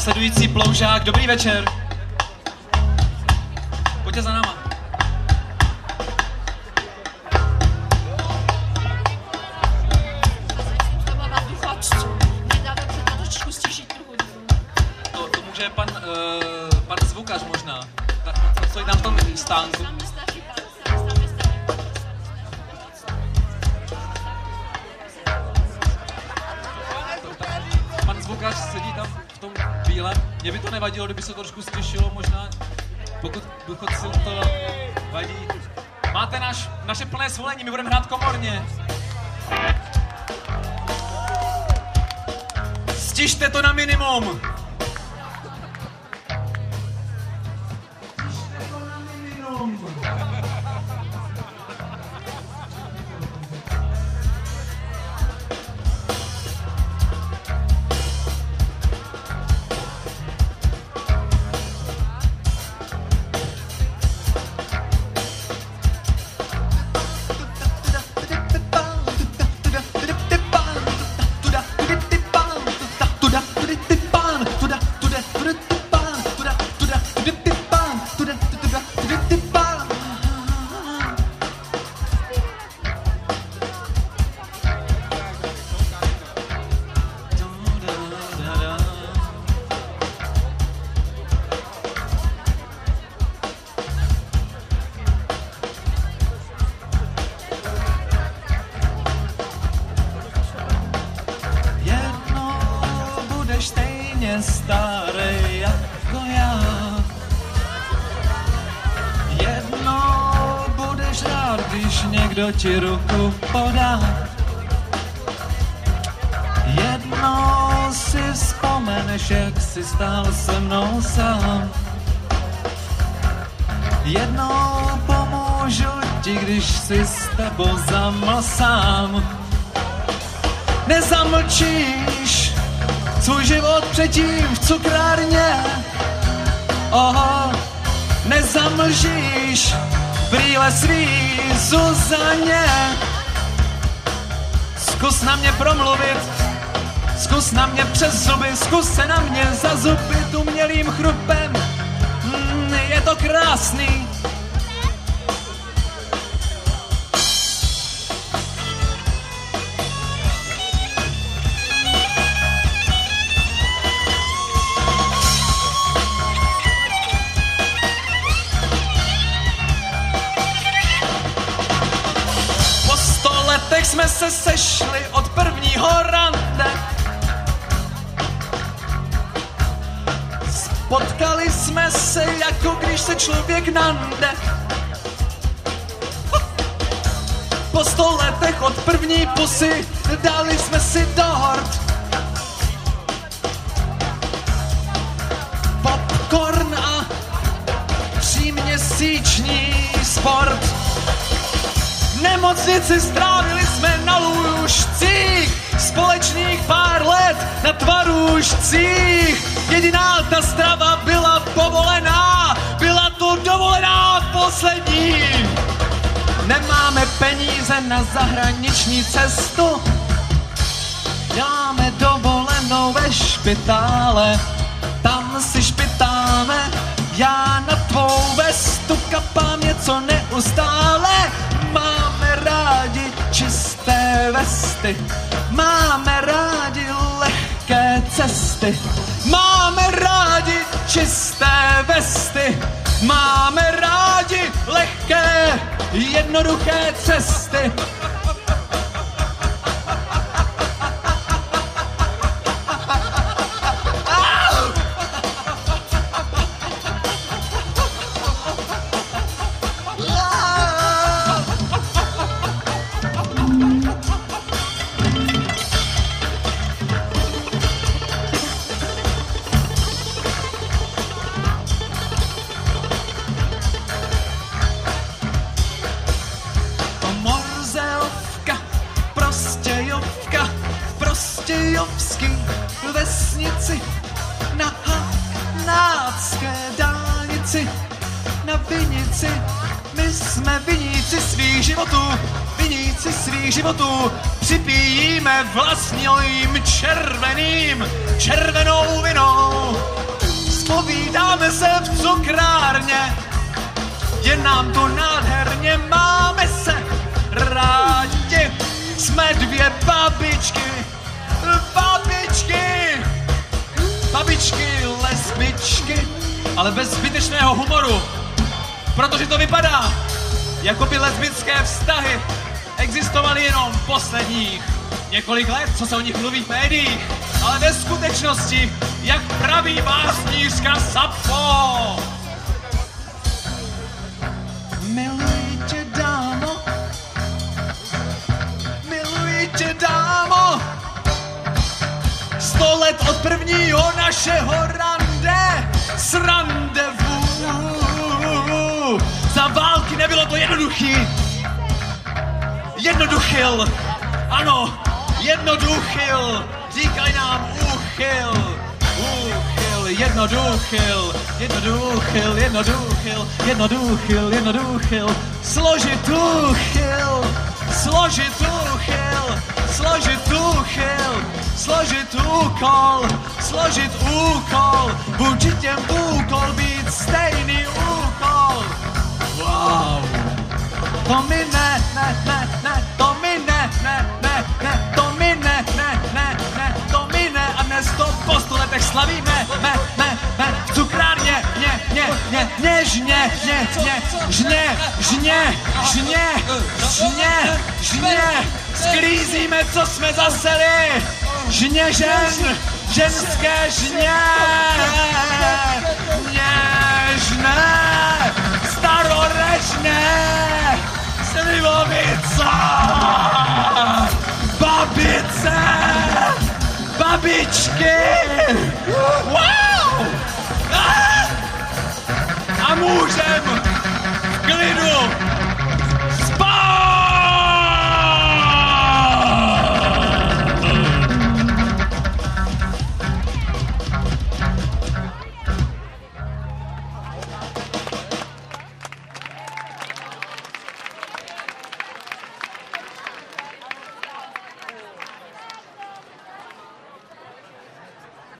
Následující ploužák, dobrý večer. Pojďte za náma. To. To, může pan, uh, pan zvukař možná. Co stojí tam v tom stánku. Zvukař sedí tam v tom bílém. Mě by to nevadilo, kdyby se to trošku stěšilo možná. Pokud důchodcům to vadí. Máte naš, naše plné svolení, my budeme hrát komorně. Stižte to na minimum. Stejně starý jako já. Jednou budeš rád, když někdo ti ruku podá. Jednou si vzpomeneš, jak si stál se mnou sám. Jednou pomůžu ti, když si s tebou zaml sám nezamlčíš svůj život předtím v cukrárně. Oho, nezamlžíš brýle svý Zuzaně. Zkus na mě promluvit, zkus na mě přes zuby, zkus se na mě zazubit umělým chrupem. Mm, je to krásný, se sešli od prvního rande. Potkali jsme se, jako když se člověk nande. Po sto letech od první pusy dali jsme si dort. Popcorn a tříměsíční sport. Nemocnici strávili společných pár let na tvarůžcích. Jediná ta strava byla povolená, byla to dovolená poslední. Nemáme peníze na zahraniční cestu, děláme dovolenou ve špitále, tam si špitáme, já na tvou vestu kapám něco neustále. Máme rádi čisté vesty, máme rádi lehké cesty, máme rádi čisté vesty, máme rádi lehké, jednoduché cesty. Prostějovský vesnici na Hanácké dálnici na Vinici. My jsme viníci svých životů, viníci svých životů, připijíme vlastním červeným, červenou vinou. povídáme se v cukrárně, je nám to nádherně, máme se rádi. Jsme dvě babičky, babičky, lesbičky, ale bez zbytečného humoru, protože to vypadá, jako by lesbické vztahy existovaly jenom posledních několik let, co se o nich mluví v médiích, ale ve skutečnosti, jak praví básnířka Sappho, Miluji prvního našeho rande s randevu. Za války nebylo to jednoduchý. Jednoduchil. Ano, jednoduchil. Říkali nám úchyl. Úchyl, jednoduchil, jednoduchil, jednoduchil, jednoduchil, jednoduchil, složitúchil, složitúchil, složitúchil, složit úkol, složit úkol, vůči těm úkol být stejný úkol. Wow. To mi ne, ne, ne, slavíme, ne, ne, ne, v cukrárně, ně, ně, ně, něžně, ně, ně, žně, žně, žně, žně, žně, sklízíme, co jsme zaseli, žně žen, ženské žně, něžné, starorežné, slivovica, babice, babičky, Uau! Ah! A música!